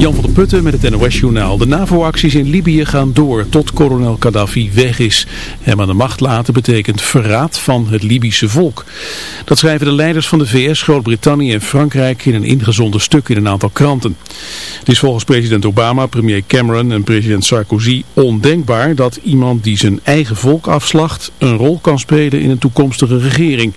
Jan van der Putten met het NOS-journaal. De NAVO-acties in Libië gaan door tot kolonel Gaddafi weg is. Hem aan de macht laten betekent verraad van het Libische volk. Dat schrijven de leiders van de VS, Groot-Brittannië en Frankrijk in een ingezonden stuk in een aantal kranten. Het is volgens president Obama, premier Cameron en president Sarkozy ondenkbaar dat iemand die zijn eigen volk afslacht een rol kan spelen in een toekomstige regering.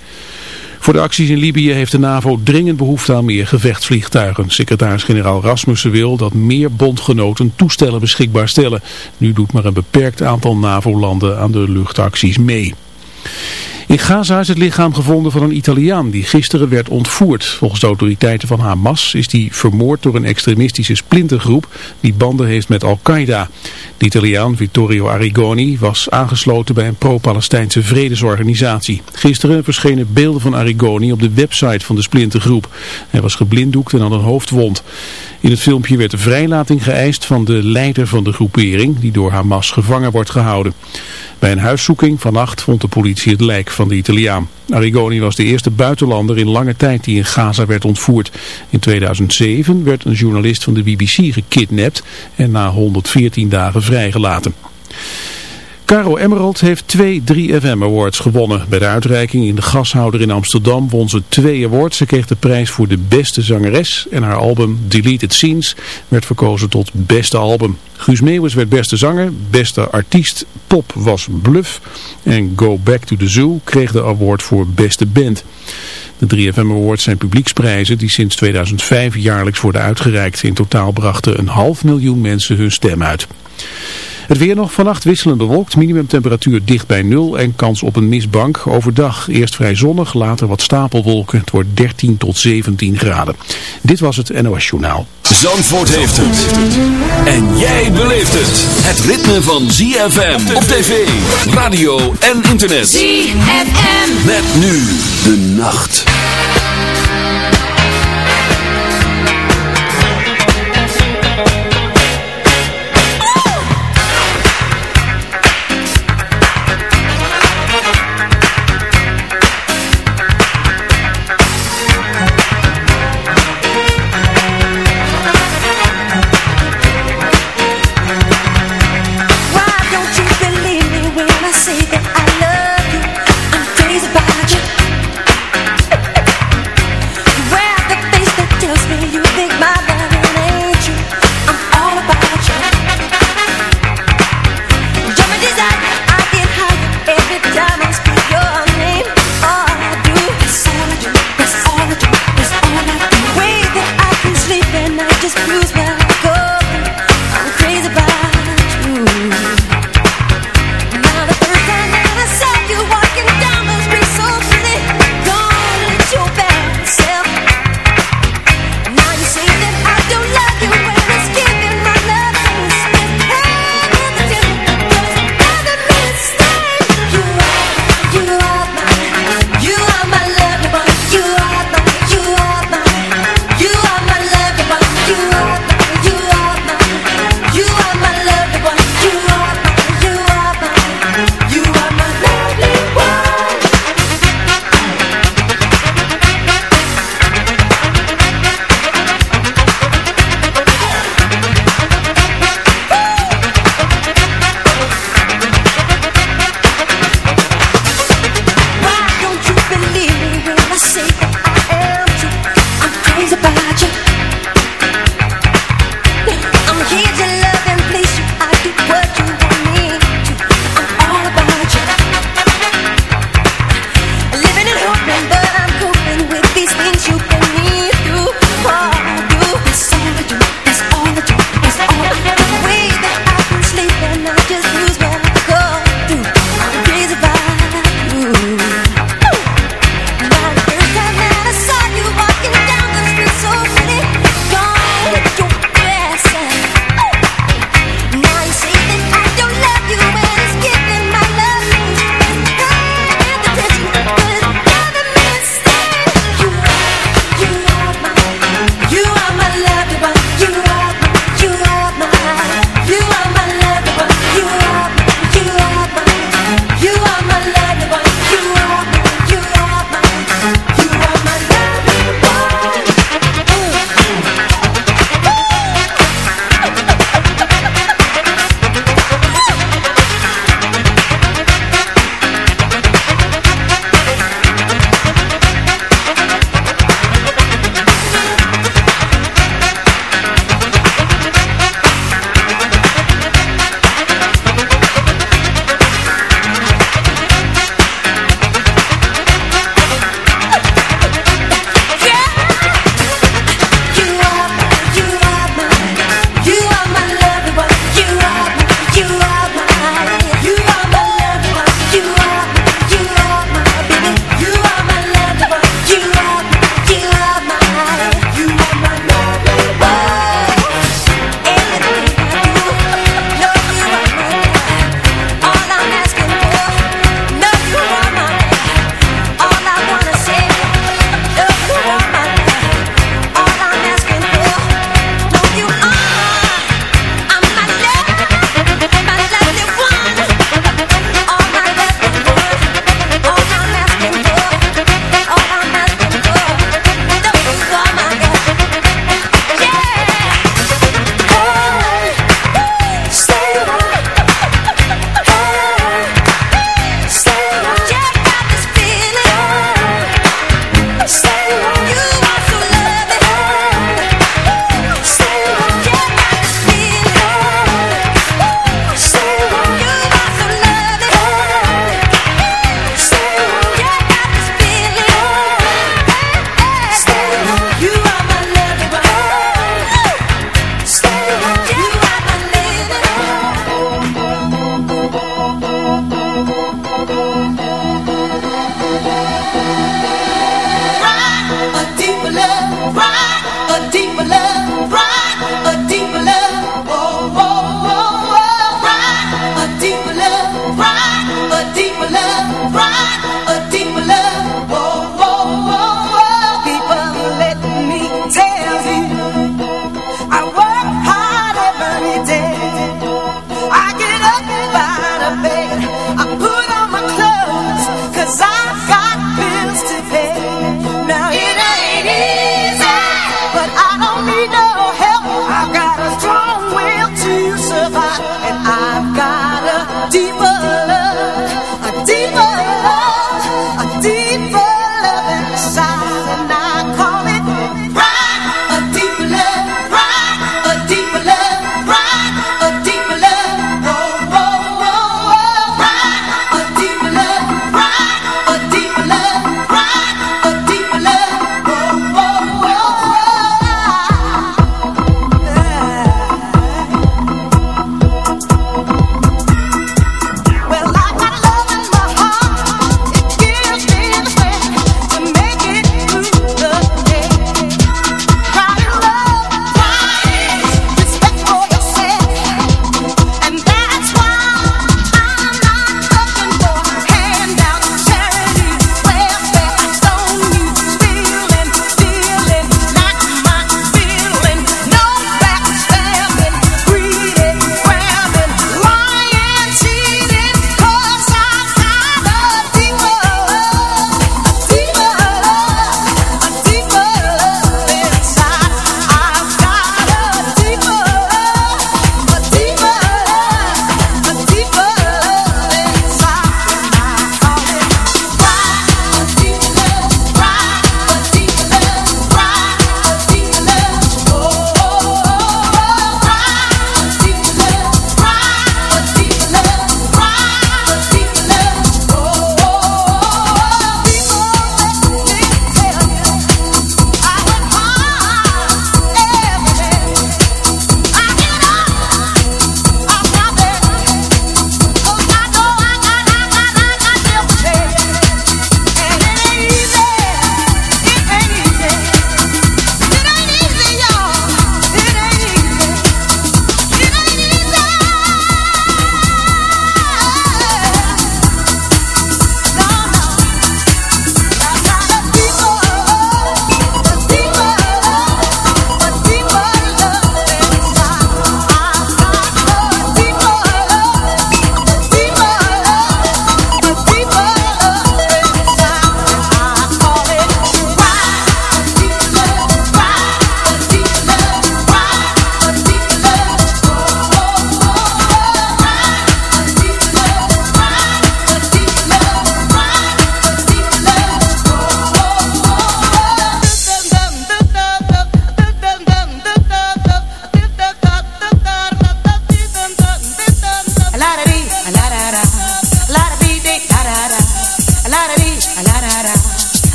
Voor de acties in Libië heeft de NAVO dringend behoefte aan meer gevechtsvliegtuigen. Secretaris-generaal Rasmussen wil dat meer bondgenoten toestellen beschikbaar stellen. Nu doet maar een beperkt aantal NAVO-landen aan de luchtacties mee. In Gaza is het lichaam gevonden van een Italiaan die gisteren werd ontvoerd. Volgens de autoriteiten van Hamas is die vermoord door een extremistische splintergroep die banden heeft met Al-Qaeda. De Italiaan Vittorio Arrigoni was aangesloten bij een pro-Palestijnse vredesorganisatie. Gisteren verschenen beelden van Arrigoni op de website van de splintergroep. Hij was geblinddoekt en had een hoofdwond. In het filmpje werd de vrijlating geëist van de leider van de groepering die door Hamas gevangen wordt gehouden. Bij een huiszoeking vannacht vond de politie het lijk van de Italiaan. Arrigoni was de eerste buitenlander in lange tijd die in Gaza werd ontvoerd. In 2007 werd een journalist van de BBC gekidnapt en na 114 dagen vrijgelaten. Caro Emerald heeft twee 3FM Awards gewonnen. Bij de uitreiking in de gashouder in Amsterdam won ze twee awards. Ze kreeg de prijs voor de beste zangeres en haar album Deleted Scenes werd verkozen tot beste album. Guus Meeuwis werd beste zanger, beste artiest, pop was Bluff en Go Back to the Zoo kreeg de award voor beste band. De 3FM Awards zijn publieksprijzen die sinds 2005 jaarlijks worden uitgereikt. In totaal brachten een half miljoen mensen hun stem uit. Het weer nog vannacht wisselend bewolkt, minimumtemperatuur dicht bij nul en kans op een mistbank. Overdag eerst vrij zonnig, later wat stapelwolken. Het wordt 13 tot 17 graden. Dit was het NOS Journaal. Zandvoort heeft het. En jij beleeft het. Het ritme van ZFM op tv, radio en internet. ZFM. Met nu de nacht.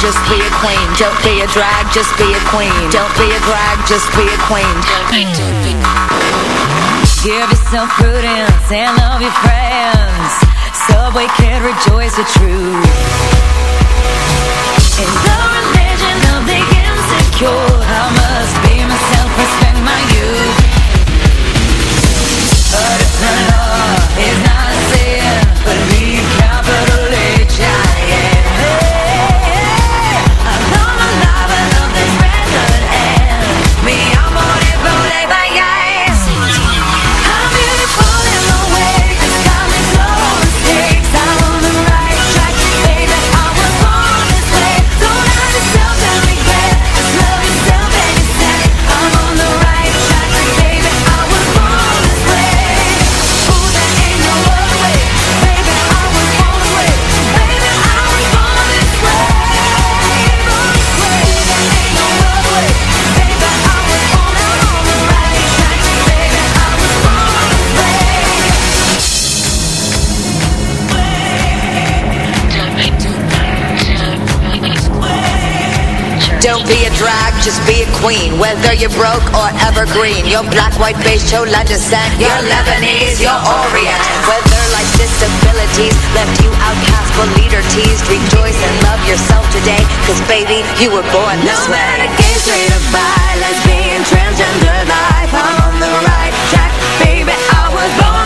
just be a queen. Don't be a drag, just be a queen. Don't be a drag, just be a queen. Give yourself prudence and love your friends, so we can rejoice the truth. In the religion of the insecure, I must be myself, respect my youth. But it's not love, it's not a sin, but queen Whether you're broke or evergreen. Your black, white, beige, chola descent. Your Lebanese, your Orient. Whether life's disabilities Left you outcast but leader teased Rejoice and love yourself today. Cause baby, you were born this no way. No matter gay, straight or bi Lesbian, transgender life I'm on the right track. Baby, I was born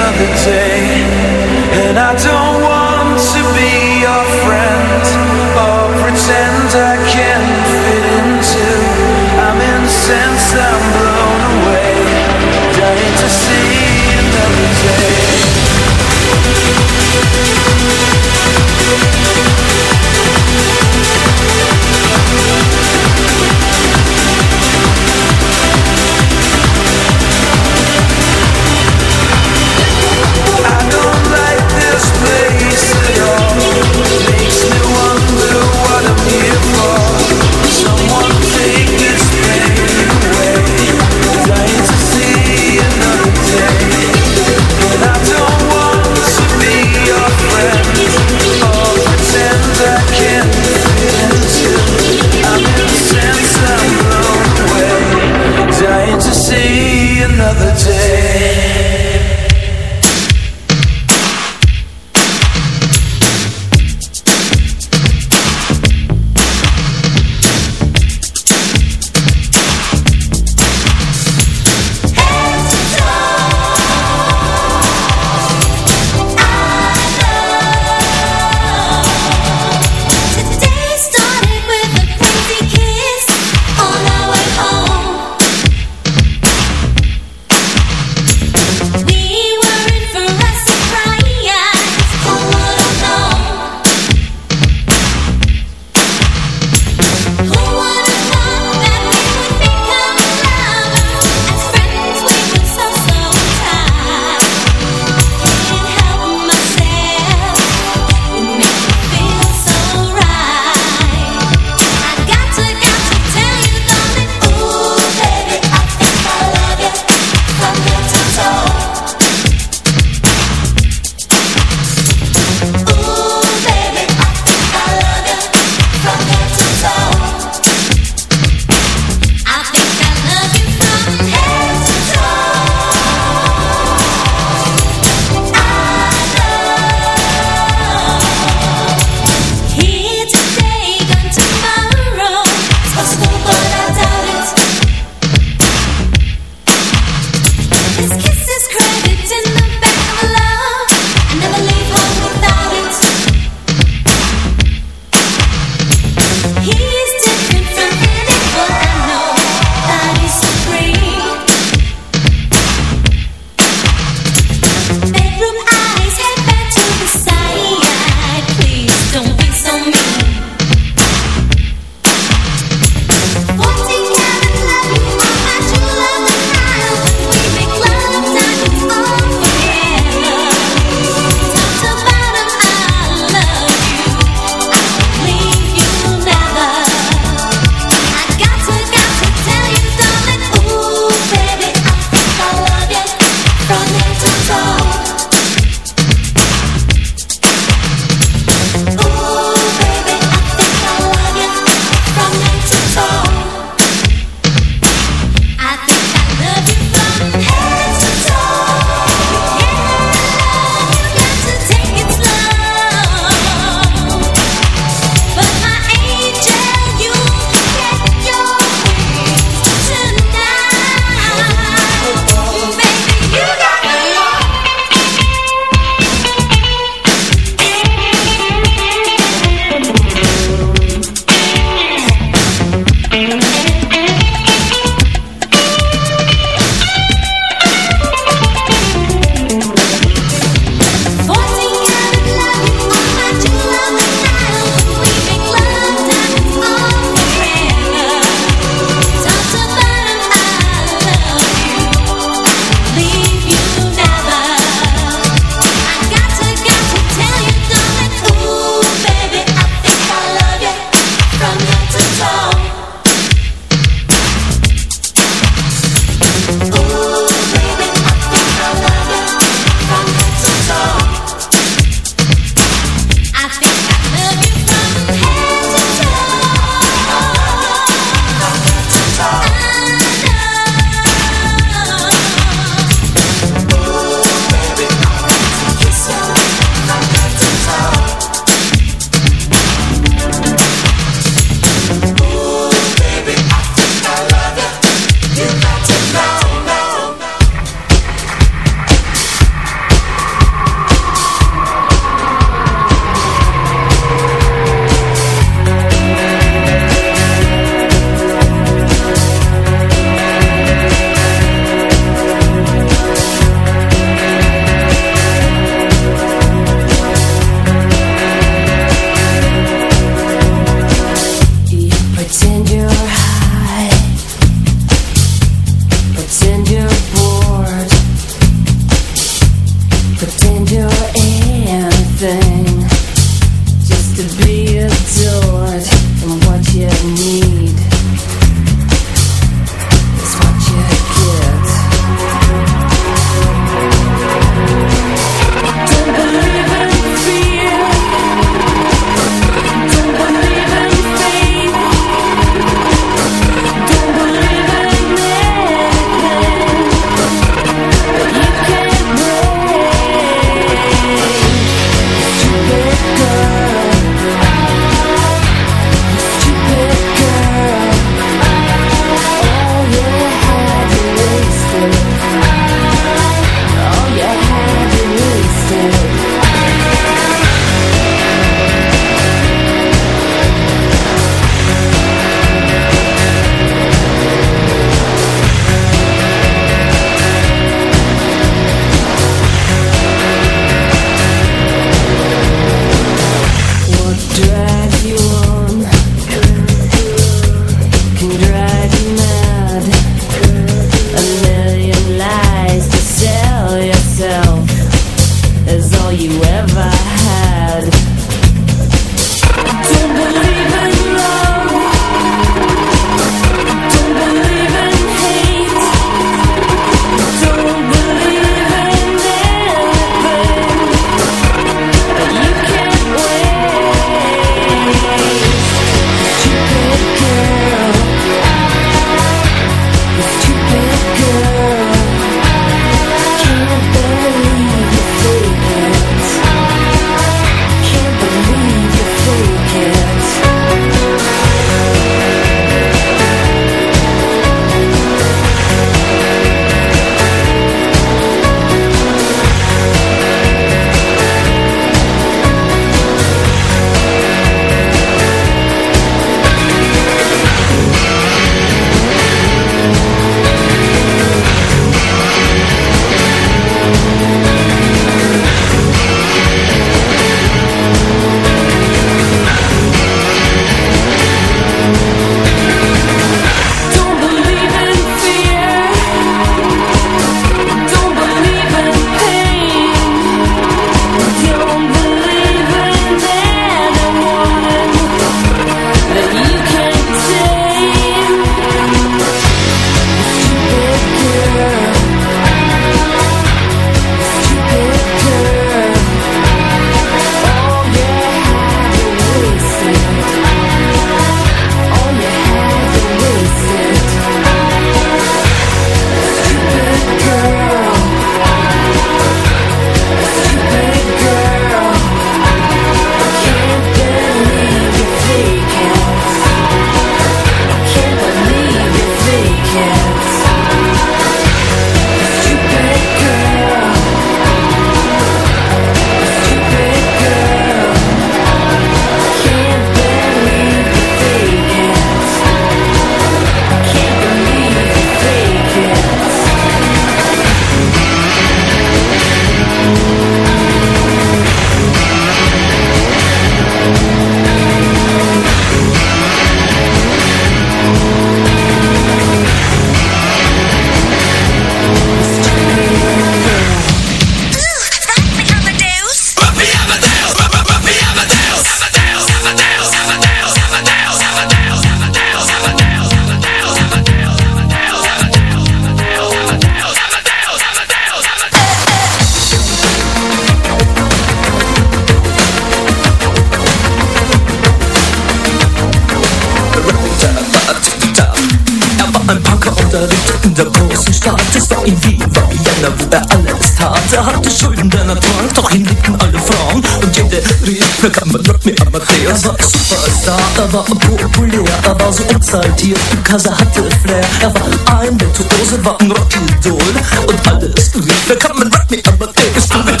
Van rocky doll Und alles lief, da kann man Rock Me, aber der ist du mit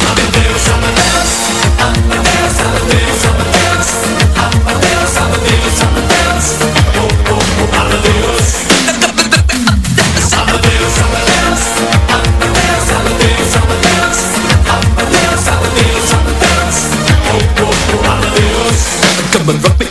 and rub it